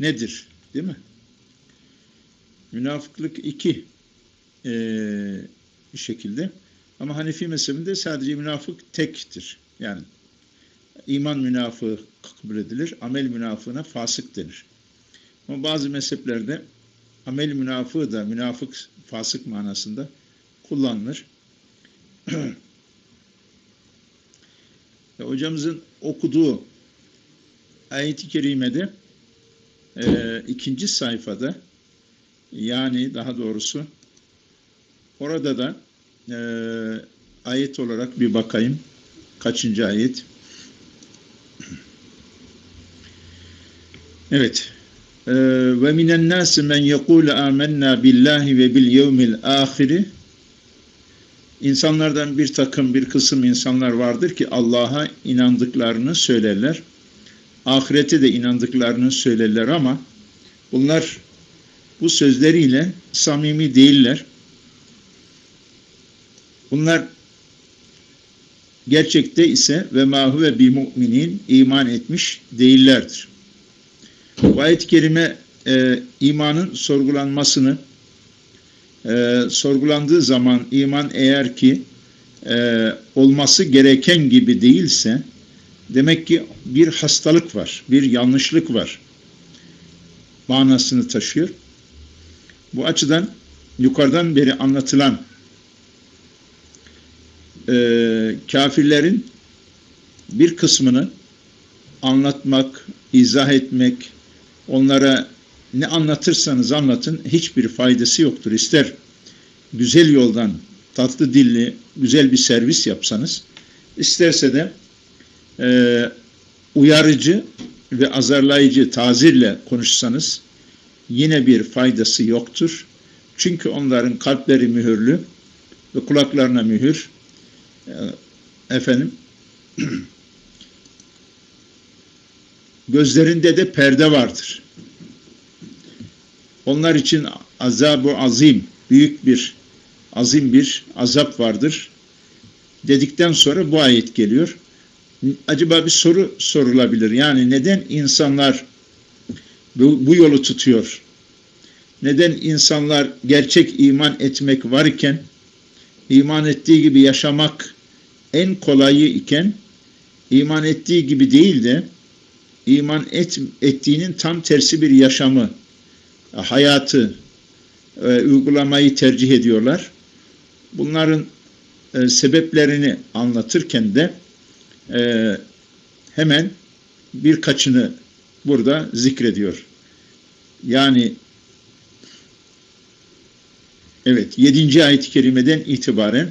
nedir? Değil mi? Münafıklık iki e, bir şekilde. Ama Hanefi mezhebinde sadece münafık tektir. Yani iman münafığı kabul edilir, amel münafığına fasık denir. Ama bazı mezheplerde amel münafığı da münafık, fasık manasında kullanılır. hocamızın okuduğu ayet-i kerimede e, ikinci sayfada yani daha doğrusu orada da e, ayet olarak bir bakayım. Kaçıncı ayet? Evet. E, ve minen nasi men yekulu amennâ billahi ve bil yevmil ahiri İnsanlardan bir takım bir kısım insanlar vardır ki Allah'a inandıklarını söylerler. Ahirete de inandıklarını söylerler ama bunlar bu sözleriyle samimi değiller. Bunlar gerçekte ise ve mahu ve bi müminin iman etmiş değillerdir. Bu ayet-i kerime e, imanın sorgulanmasını e, sorgulandığı zaman iman eğer ki e, olması gereken gibi değilse demek ki bir hastalık var, bir yanlışlık var manasını taşıyor. Bu açıdan yukarıdan beri anlatılan e, kafirlerin bir kısmını anlatmak, izah etmek, onlara ne anlatırsanız anlatın hiçbir faydası yoktur. İster güzel yoldan tatlı dilli güzel bir servis yapsanız isterse de e, uyarıcı ve azarlayıcı tazirle konuşsanız yine bir faydası yoktur. Çünkü onların kalpleri mühürlü ve kulaklarına mühür. E, efendim gözlerinde de perde vardır. Onlar için azab-ı azim, büyük bir, azim bir azap vardır. Dedikten sonra bu ayet geliyor. Acaba bir soru sorulabilir. Yani neden insanlar bu, bu yolu tutuyor? Neden insanlar gerçek iman etmek varken, iman ettiği gibi yaşamak en kolayı iken, iman ettiği gibi değil de, iman et, ettiğinin tam tersi bir yaşamı hayatı e, uygulamayı tercih ediyorlar. Bunların e, sebeplerini anlatırken de e, hemen birkaçını burada zikrediyor. Yani evet 7. ayet-i kerimeden itibaren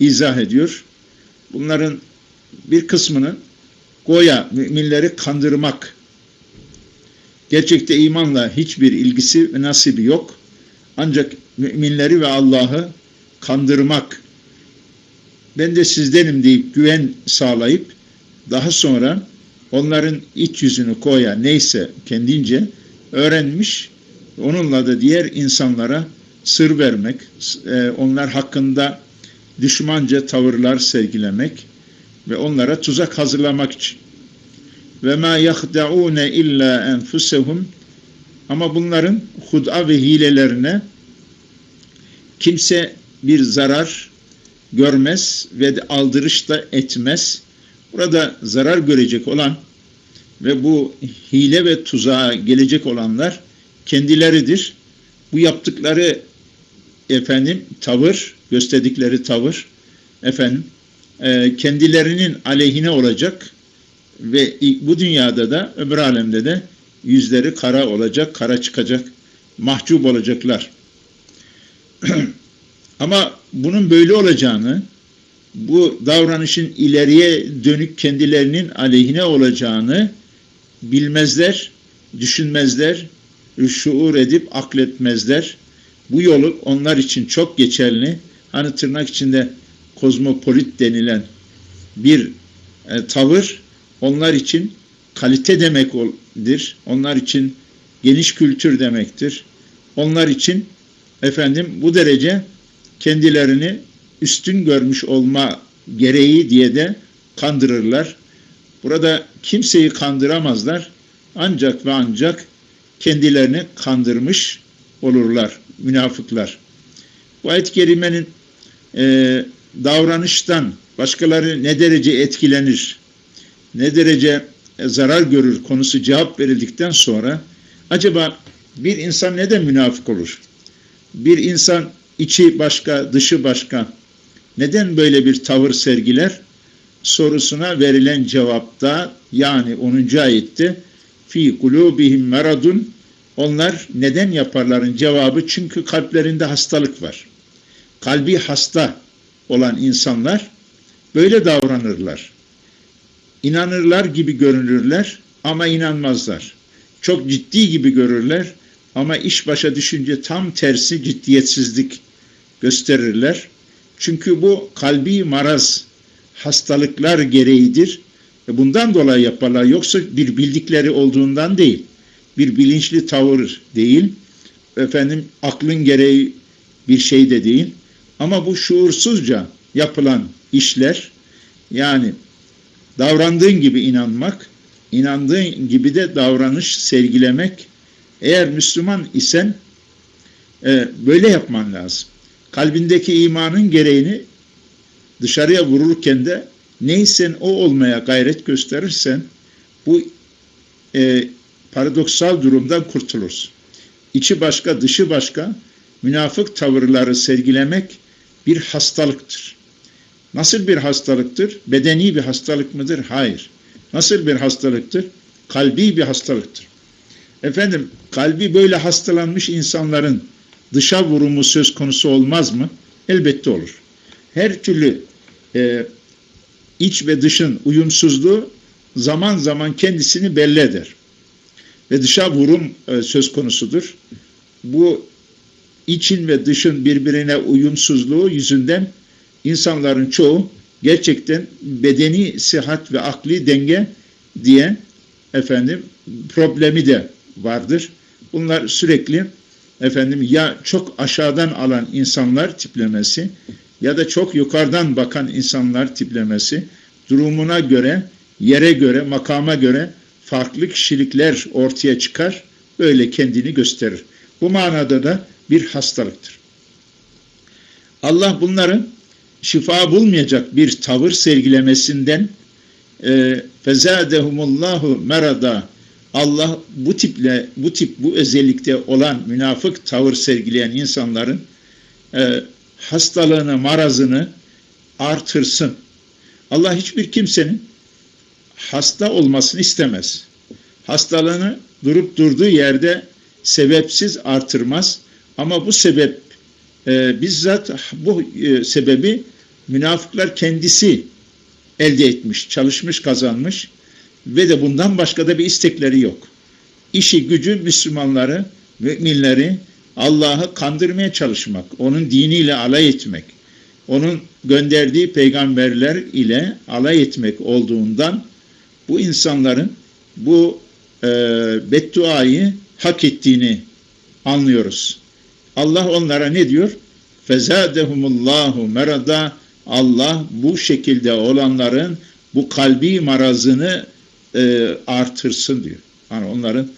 izah ediyor. Bunların bir kısmını goya müminleri kandırmak Gerçekte imanla hiçbir ilgisi ve nasibi yok. Ancak müminleri ve Allah'ı kandırmak, ben de sizdenim deyip güven sağlayıp daha sonra onların iç yüzünü koya neyse kendince öğrenmiş, onunla da diğer insanlara sır vermek, e, onlar hakkında düşmanca tavırlar sergilemek ve onlara tuzak hazırlamak için. Ve ma yahdaune illa enfusehum ama bunların hud'a ve hilelerine kimse bir zarar görmez ve aldırış da etmez. Burada zarar görecek olan ve bu hile ve tuzağa gelecek olanlar kendileridir. Bu yaptıkları efendim tavır, gösterdikleri tavır efendim e, kendilerinin aleyhine olacak ve bu dünyada da öbür alemde de yüzleri kara olacak, kara çıkacak, mahcup olacaklar. Ama bunun böyle olacağını, bu davranışın ileriye dönük kendilerinin aleyhine olacağını bilmezler, düşünmezler, şuur edip akletmezler. Bu yolu onlar için çok geçerli. Hani tırnak içinde kozmopolit denilen bir e, tavır onlar için kalite demektir. Onlar için geniş kültür demektir. Onlar için efendim bu derece kendilerini üstün görmüş olma gereği diye de kandırırlar. Burada kimseyi kandıramazlar. ancak ve ancak kendilerini kandırmış olurlar münafıklar. Bu ayet-i kerimenin e, davranıştan başkaları ne derece etkilenir, ne derece zarar görür konusu cevap verildikten sonra acaba bir insan neden münafık olur? Bir insan içi başka, dışı başka neden böyle bir tavır sergiler? Sorusuna verilen cevapta yani 10. ayette fi kulubihim meradun onlar neden yaparların cevabı çünkü kalplerinde hastalık var. Kalbi hasta olan insanlar böyle davranırlar. İnanırlar gibi görünürler ama inanmazlar. Çok ciddi gibi görürler ama iş başa düşünce tam tersi ciddiyetsizlik gösterirler. Çünkü bu kalbi maraz, hastalıklar gereğidir. E bundan dolayı yaparlar. Yoksa bir bildikleri olduğundan değil. Bir bilinçli tavır değil. Efendim aklın gereği bir şey de değil. Ama bu şuursuzca yapılan işler yani davrandığın gibi inanmak, inandığın gibi de davranış sergilemek eğer Müslüman isen e, böyle yapman lazım. Kalbindeki imanın gereğini dışarıya vururken de neysen o olmaya gayret gösterirsen bu e, paradoksal durumdan kurtulursun. İçi başka, dışı başka münafık tavırları sergilemek bir hastalıktır. Nasıl bir hastalıktır? Bedeni bir hastalık mıdır? Hayır. Nasıl bir hastalıktır? Kalbi bir hastalıktır. Efendim kalbi böyle hastalanmış insanların dışa vurumu söz konusu olmaz mı? Elbette olur. Her türlü e, iç ve dışın uyumsuzluğu zaman zaman kendisini belli eder. Ve dışa vurum e, söz konusudur. Bu için ve dışın birbirine uyumsuzluğu yüzünden insanların çoğu gerçekten bedeni sıhhat ve akli denge diye efendim problemi de vardır. Bunlar sürekli efendim ya çok aşağıdan alan insanlar tiplemesi ya da çok yukarıdan bakan insanlar tiplemesi durumuna göre, yere göre, makama göre farklı kişilikler ortaya çıkar, böyle kendini gösterir. Bu manada da bir hastalıktır. Allah bunların şifa bulmayacak bir tavır sergilemesinden e, fezadehumullahu merada Allah bu tiple bu tip bu özellikte olan münafık tavır sergileyen insanların e, hastalığını, marazını artırsın. Allah hiçbir kimsenin hasta olmasını istemez. Hastalığını durup durduğu yerde sebepsiz artırmaz. Ama bu sebep e, bizzat bu e, sebebi münafıklar kendisi elde etmiş, çalışmış, kazanmış ve de bundan başka da bir istekleri yok. İşi gücü Müslümanları, müminleri Allah'ı kandırmaya çalışmak, onun diniyle alay etmek, onun gönderdiği peygamberler ile alay etmek olduğundan bu insanların bu e, bedduayı hak ettiğini anlıyoruz. Allah onlara ne diyor? Fezadehumullahu merada Allah bu şekilde olanların bu kalbi marazını e, artırsın diyor. Yani onların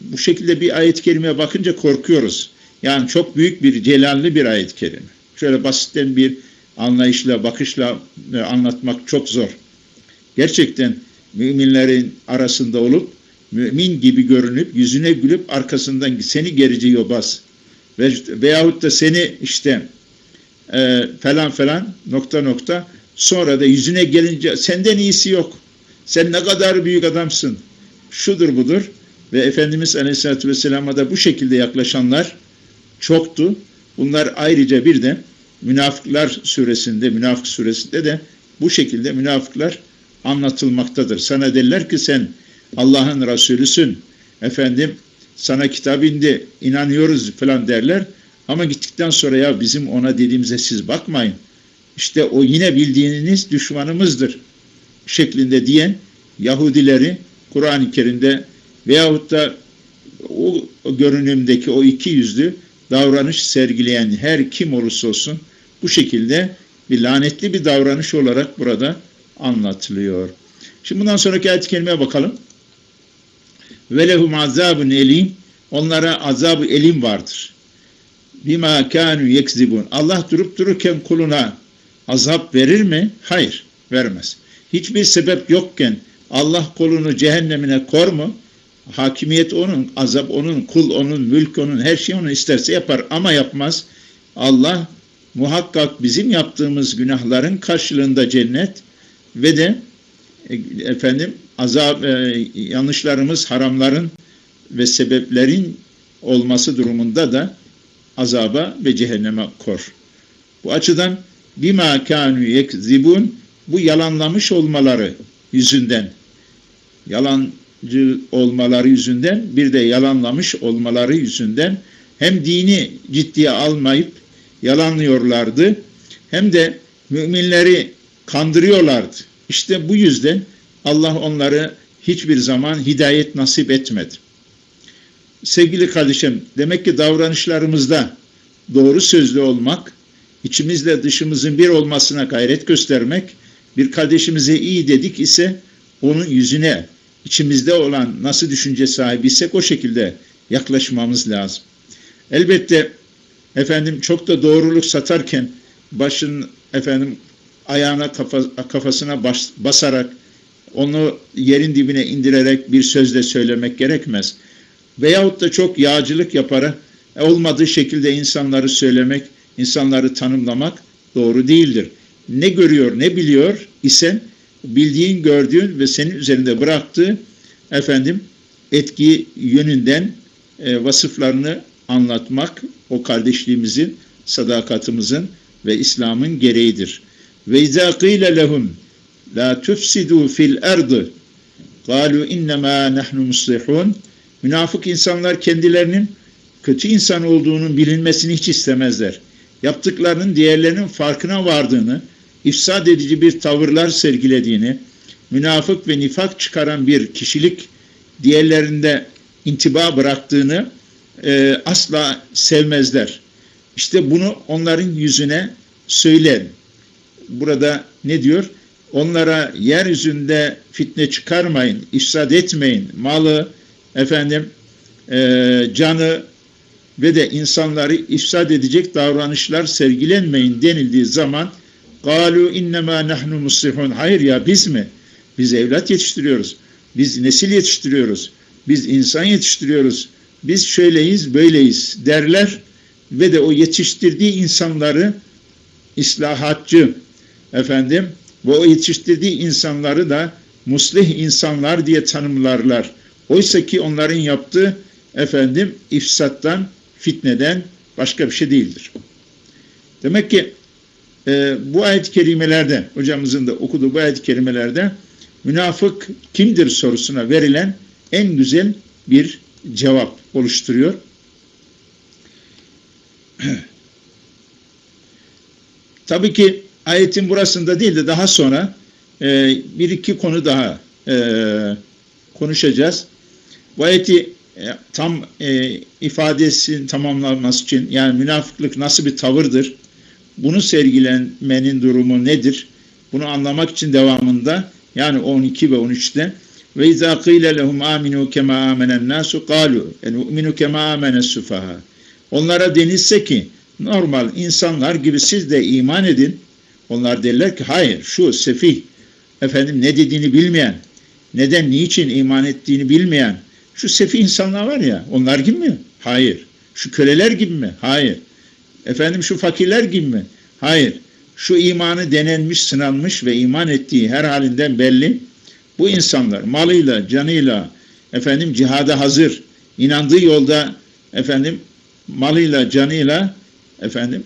bu şekilde bir ayet-i bakınca korkuyoruz. Yani çok büyük bir celalli bir ayet-i. Şöyle basitten bir anlayışla, bakışla e, anlatmak çok zor. Gerçekten müminlerin arasında olup mümin gibi görünüp yüzüne gülüp arkasından seni gerici yobaz ve veyahut da seni işte e, falan falan nokta nokta sonra da yüzüne gelince senden iyisi yok. Sen ne kadar büyük adamsın. Şudur budur. Ve Efendimiz Aleyhisselatü Vesselam'a da bu şekilde yaklaşanlar çoktu. Bunlar ayrıca bir de Münafıklar suresinde, Münafık suresinde de bu şekilde münafıklar anlatılmaktadır. Sana derler ki sen Allah'ın Resulüsün, efendim sana kitap indi, inanıyoruz falan derler. Ama gittikten sonra ya bizim ona dediğimize siz bakmayın. İşte o yine bildiğiniz düşmanımızdır şeklinde diyen Yahudileri Kur'an-ı Kerim'de veyahut da o, görünümdeki o iki yüzlü davranış sergileyen her kim olursa olsun bu şekilde bir lanetli bir davranış olarak burada anlatılıyor. Şimdi bundan sonraki ayet-i bakalım. lehum azabun elim onlara azabı elim vardır. Bima kanu yekzibun. Allah durup dururken kuluna azap verir mi? Hayır, vermez. Hiçbir sebep yokken Allah kulunu cehennemine kor mu? Hakimiyet onun, azap onun, kul onun, mülk onun, her şey onun isterse yapar ama yapmaz. Allah muhakkak bizim yaptığımız günahların karşılığında cennet ve de e, efendim azap e, yanlışlarımız haramların ve sebeplerin olması durumunda da azaba ve cehenneme kor. Bu açıdan bima kanu yekzibun bu yalanlamış olmaları yüzünden yalancı olmaları yüzünden bir de yalanlamış olmaları yüzünden hem dini ciddiye almayıp yalanlıyorlardı hem de müminleri kandırıyorlardı. İşte bu yüzden Allah onları hiçbir zaman hidayet nasip etmedi. Sevgili kardeşim, demek ki davranışlarımızda doğru sözlü olmak, içimizle dışımızın bir olmasına gayret göstermek, bir kardeşimize iyi dedik ise onun yüzüne içimizde olan nasıl düşünce sahibiysek o şekilde yaklaşmamız lazım. Elbette efendim çok da doğruluk satarken başın efendim ayağına kafa, kafasına bas, basarak onu yerin dibine indirerek bir sözle söylemek gerekmez. Veyahut da çok yağcılık yaparak olmadığı şekilde insanları söylemek, insanları tanımlamak doğru değildir ne görüyor ne biliyor isen bildiğin gördüğün ve senin üzerinde bıraktığı efendim etki yönünden e, vasıflarını anlatmak o kardeşliğimizin, sadakatimizin ve İslam'ın gereğidir. Ve izâ qîle lehum la tufsidû fil erdi kâlu innemâ nahnu muslihûn Münafık insanlar kendilerinin kötü insan olduğunun bilinmesini hiç istemezler. Yaptıklarının diğerlerinin farkına vardığını, ifsad edici bir tavırlar sergilediğini, münafık ve nifak çıkaran bir kişilik diğerlerinde intiba bıraktığını e, asla sevmezler. İşte bunu onların yüzüne söyler. Burada ne diyor? Onlara yeryüzünde fitne çıkarmayın, ifsad etmeyin, malı, efendim, e, canı ve de insanları ifsad edecek davranışlar sergilenmeyin denildiği zaman galu innema nahnu muslihun. Hayır ya biz mi? Biz evlat yetiştiriyoruz. Biz nesil yetiştiriyoruz. Biz insan yetiştiriyoruz. Biz şöyleyiz, böyleyiz derler ve de o yetiştirdiği insanları islahatçı efendim ve o yetiştirdiği insanları da muslih insanlar diye tanımlarlar. Oysa ki onların yaptığı efendim ifsattan, fitneden başka bir şey değildir. Demek ki e, bu ayet-i kerimelerde, hocamızın da okuduğu bu ayet-i kerimelerde münafık kimdir sorusuna verilen en güzel bir cevap oluşturuyor. Tabii ki ayetin burasında değil de daha sonra e, bir iki konu daha e, konuşacağız. Bu ayeti e, tam e, ifadesinin tamamlanması için yani münafıklık nasıl bir tavırdır? Bunu sergilenmenin durumu nedir? Bunu anlamak için devamında yani 12 ve 13'te ve izâ qîle lehum âminû kemâ âmenen nâsu kâlu enu'minu kemâ âmenes sufaha. Onlara denilse ki normal insanlar gibi siz de iman edin. Onlar derler ki hayır şu sefih efendim ne dediğini bilmeyen neden niçin iman ettiğini bilmeyen şu sefih insanlar var ya onlar gibi mi? Hayır. Şu köleler gibi mi? Hayır. Efendim şu fakirler gibi mi? Hayır. Şu imanı denenmiş, sınanmış ve iman ettiği her halinden belli. Bu insanlar malıyla, canıyla, efendim cihada hazır, inandığı yolda efendim malıyla, canıyla efendim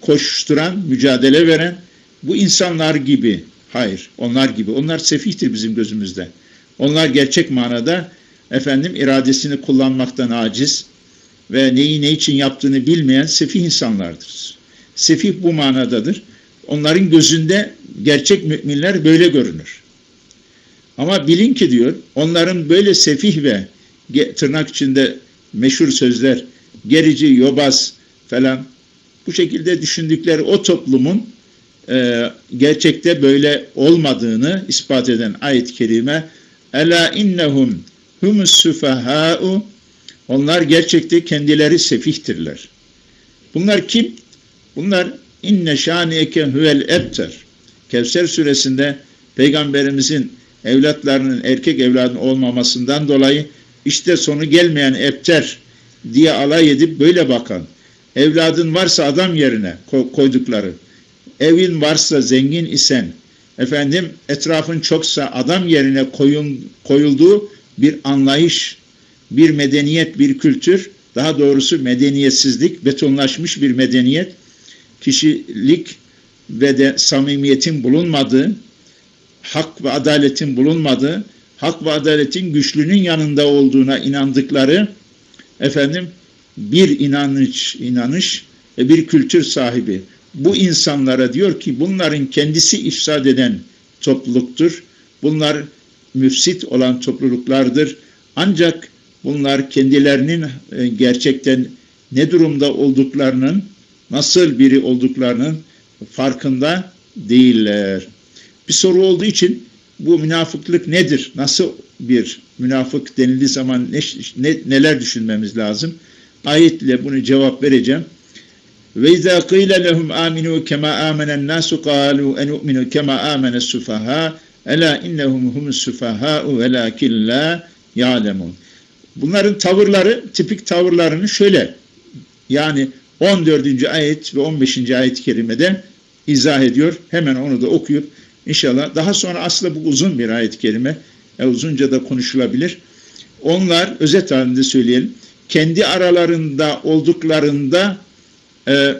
koşturan, mücadele veren bu insanlar gibi. Hayır, onlar gibi. Onlar sefihtir bizim gözümüzde. Onlar gerçek manada efendim iradesini kullanmaktan aciz ve neyi ne için yaptığını bilmeyen sefih insanlardır. Sefih bu manadadır. Onların gözünde gerçek müminler böyle görünür. Ama bilin ki diyor, onların böyle sefih ve tırnak içinde meşhur sözler, gerici, yobaz falan bu şekilde düşündükleri o toplumun e, gerçekte böyle olmadığını ispat eden ayet-i kerime Ela innehum humus sufaha'u onlar gerçekte kendileri sefihtirler. Bunlar kim? Bunlar inne şaniyeke huvel ebter. Kevser suresinde peygamberimizin evlatlarının erkek evladın olmamasından dolayı işte sonu gelmeyen ebter diye alay edip böyle bakan, evladın varsa adam yerine koydukları, evin varsa zengin isen, efendim etrafın çoksa adam yerine koyun, koyulduğu bir anlayış, bir medeniyet, bir kültür, daha doğrusu medeniyetsizlik, betonlaşmış bir medeniyet, kişilik ve de samimiyetin bulunmadığı, hak ve adaletin bulunmadığı, hak ve adaletin güçlünün yanında olduğuna inandıkları efendim bir inanış, inanış ve bir kültür sahibi. Bu insanlara diyor ki bunların kendisi ifsad eden topluluktur. Bunlar müfsit olan topluluklardır. Ancak bunlar kendilerinin e, gerçekten ne durumda olduklarının, nasıl biri olduklarının farkında değiller. Bir soru olduğu için bu münafıklık nedir? Nasıl bir münafık denildiği zaman ne, ne, neler düşünmemiz lazım? Ayetle bunu cevap vereceğim. Ve izâ qîle lehum âminû kemâ âmenen nâsu qâlû enû'minû kemâ âmene sufahâ elâ innehum humus sufahâ'u velâkin lâ ya'lemûn. Bunların tavırları, tipik tavırlarını şöyle yani 14. ayet ve 15. ayet-i kerimede izah ediyor. Hemen onu da okuyup inşallah daha sonra aslında bu uzun bir ayet-i kerime e, uzunca da konuşulabilir. Onlar özet halinde söyleyelim kendi aralarında olduklarında e,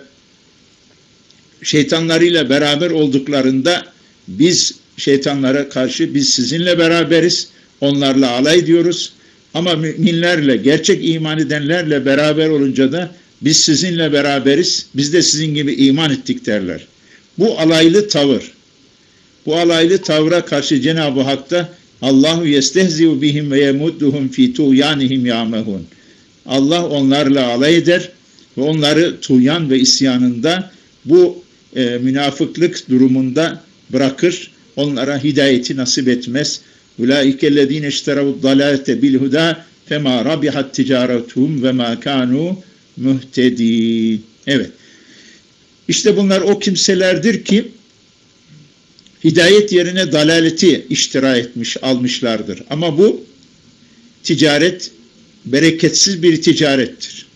şeytanlarıyla beraber olduklarında biz şeytanlara karşı biz sizinle beraberiz, onlarla alay diyoruz. Ama müminlerle, gerçek iman edenlerle beraber olunca da biz sizinle beraberiz, biz de sizin gibi iman ettik derler. Bu alaylı tavır. Bu alaylı tavra karşı Cenab-ı Hak da Allahu yestehzi'u bihim ve yemudduhum fi tuğyanihim ya'mehun. Allah onlarla alay eder ve onları tuyan ve isyanında bu e, münafıklık durumunda bırakır. Onlara hidayeti nasip etmez. İşterav dalalete bil huda fema rabihat ticaretuhum ve ma kanu muhtedin. Evet. İşte bunlar o kimselerdir ki hidayet yerine dalaleti iştira etmiş, almışlardır. Ama bu ticaret bereketsiz bir ticarettir.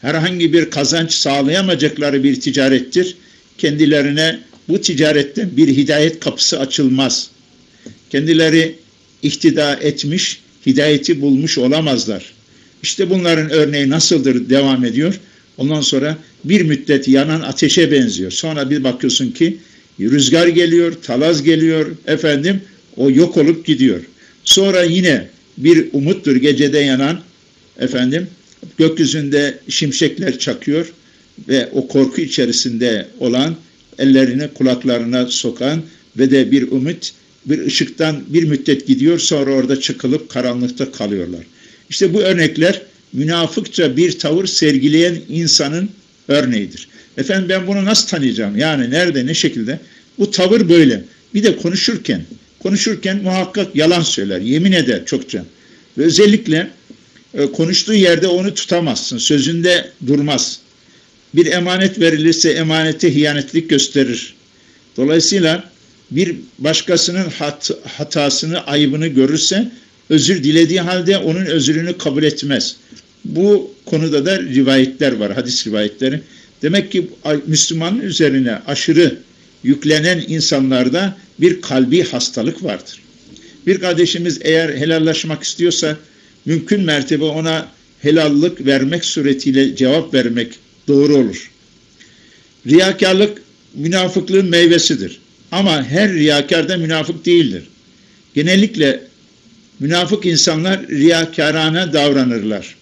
Herhangi bir kazanç sağlayamayacakları bir ticarettir. Kendilerine bu ticaretten bir hidayet kapısı açılmaz. Kendileri ihtida etmiş, hidayeti bulmuş olamazlar. İşte bunların örneği nasıldır devam ediyor. Ondan sonra bir müddet yanan ateşe benziyor. Sonra bir bakıyorsun ki rüzgar geliyor, talaz geliyor, efendim o yok olup gidiyor. Sonra yine bir umuttur gecede yanan efendim gökyüzünde şimşekler çakıyor ve o korku içerisinde olan ellerini kulaklarına sokan ve de bir umut bir ışıktan bir müddet gidiyor sonra orada çıkılıp karanlıkta kalıyorlar. İşte bu örnekler münafıkça bir tavır sergileyen insanın örneğidir. Efendim ben bunu nasıl tanıyacağım? Yani nerede, ne şekilde? Bu tavır böyle. Bir de konuşurken, konuşurken muhakkak yalan söyler, yemin eder çokça. Ve özellikle e, konuştuğu yerde onu tutamazsın. Sözünde durmaz. Bir emanet verilirse emanete hiyanetlik gösterir. Dolayısıyla bir başkasının hat, hatasını, ayıbını görürse özür dilediği halde onun özrünü kabul etmez. Bu konuda da rivayetler var, hadis rivayetleri. Demek ki Müslümanın üzerine aşırı yüklenen insanlarda bir kalbi hastalık vardır. Bir kardeşimiz eğer helallaşmak istiyorsa mümkün mertebe ona helallık vermek suretiyle cevap vermek doğru olur. Riyakarlık münafıklığın meyvesidir. Ama her riyakar da münafık değildir. Genellikle münafık insanlar riyakarane davranırlar.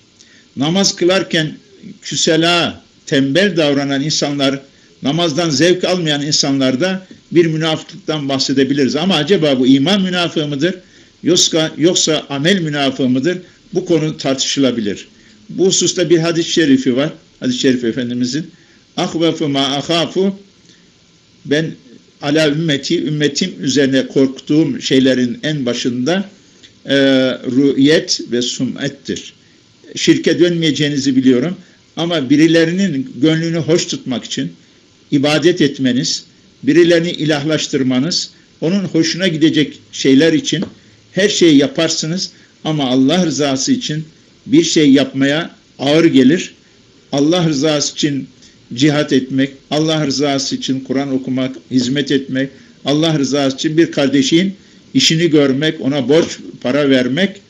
Namaz kılarken küsela, tembel davranan insanlar, namazdan zevk almayan insanlarda bir münafıklıktan bahsedebiliriz. Ama acaba bu iman münafığı mıdır? Yoksa, yoksa amel münafığı mıdır? Bu konu tartışılabilir. Bu hususta bir hadis-i şerifi var. Hadis-i şerif Efendimizin. Ahvefu ma ahafu ben ala ümmeti, ümmetim üzerine korktuğum şeylerin en başında e, rüyet ve sumettir. Şirke dönmeyeceğinizi biliyorum ama birilerinin gönlünü hoş tutmak için ibadet etmeniz, birilerini ilahlaştırmanız, onun hoşuna gidecek şeyler için her şeyi yaparsınız ama Allah rızası için bir şey yapmaya ağır gelir. Allah rızası için cihat etmek, Allah rızası için Kur'an okumak, hizmet etmek, Allah rızası için bir kardeşin işini görmek, ona borç para vermek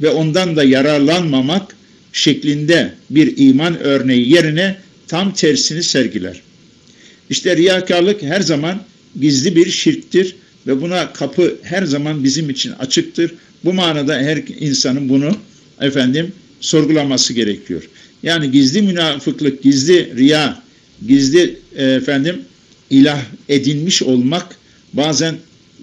ve ondan da yararlanmamak şeklinde bir iman örneği yerine tam tersini sergiler. İşte riyakarlık her zaman gizli bir şirktir ve buna kapı her zaman bizim için açıktır. Bu manada her insanın bunu efendim sorgulaması gerekiyor. Yani gizli münafıklık, gizli riya, gizli e, efendim ilah edinmiş olmak bazen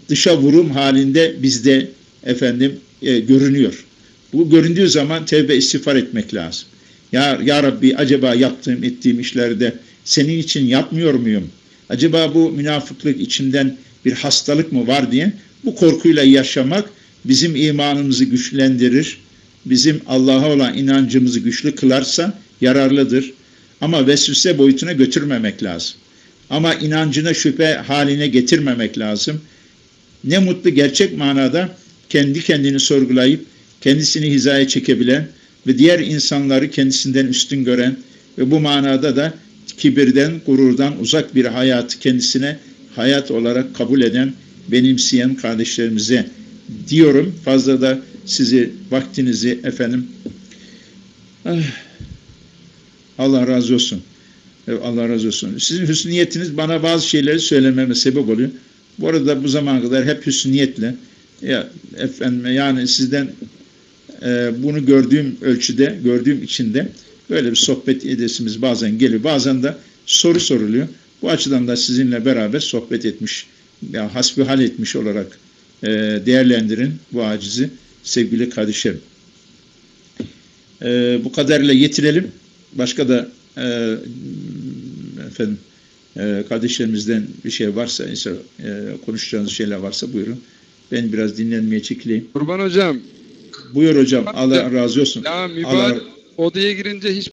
dışa vurum halinde bizde efendim e, görünüyor. Bu göründüğü zaman tevbe istiğfar etmek lazım. Ya, ya Rabbi acaba yaptığım ettiğim işlerde senin için yapmıyor muyum? Acaba bu münafıklık içimden bir hastalık mı var diye bu korkuyla yaşamak bizim imanımızı güçlendirir. Bizim Allah'a olan inancımızı güçlü kılarsa yararlıdır. Ama vesvese boyutuna götürmemek lazım. Ama inancına şüphe haline getirmemek lazım. Ne mutlu gerçek manada kendi kendini sorgulayıp kendisini hizaya çekebilen ve diğer insanları kendisinden üstün gören ve bu manada da kibirden, gururdan uzak bir hayatı kendisine hayat olarak kabul eden, benimseyen kardeşlerimize diyorum. Fazla da sizi, vaktinizi efendim ah, Allah razı olsun. Evet, Allah razı olsun. Sizin hüsnü bana bazı şeyleri söylememe sebep oluyor. Bu arada bu zamana kadar hep hüsnü ya efendim yani sizden e, bunu gördüğüm ölçüde, gördüğüm içinde böyle bir sohbet edesimiz bazen geliyor. Bazen de soru soruluyor. Bu açıdan da sizinle beraber sohbet etmiş, ya hasbihal etmiş olarak e, değerlendirin bu acizi sevgili kardeşlerim. E, bu kadarıyla yetirelim. Başka da e, efendim e, kardeşlerimizden bir şey varsa, e, konuşacağınız şeyler varsa buyurun. Ben biraz dinlenmeye çekileyim. Kurban hocam Buyur hocam. Allah razı olsun. ya Allah, mübarek odaya girince hiç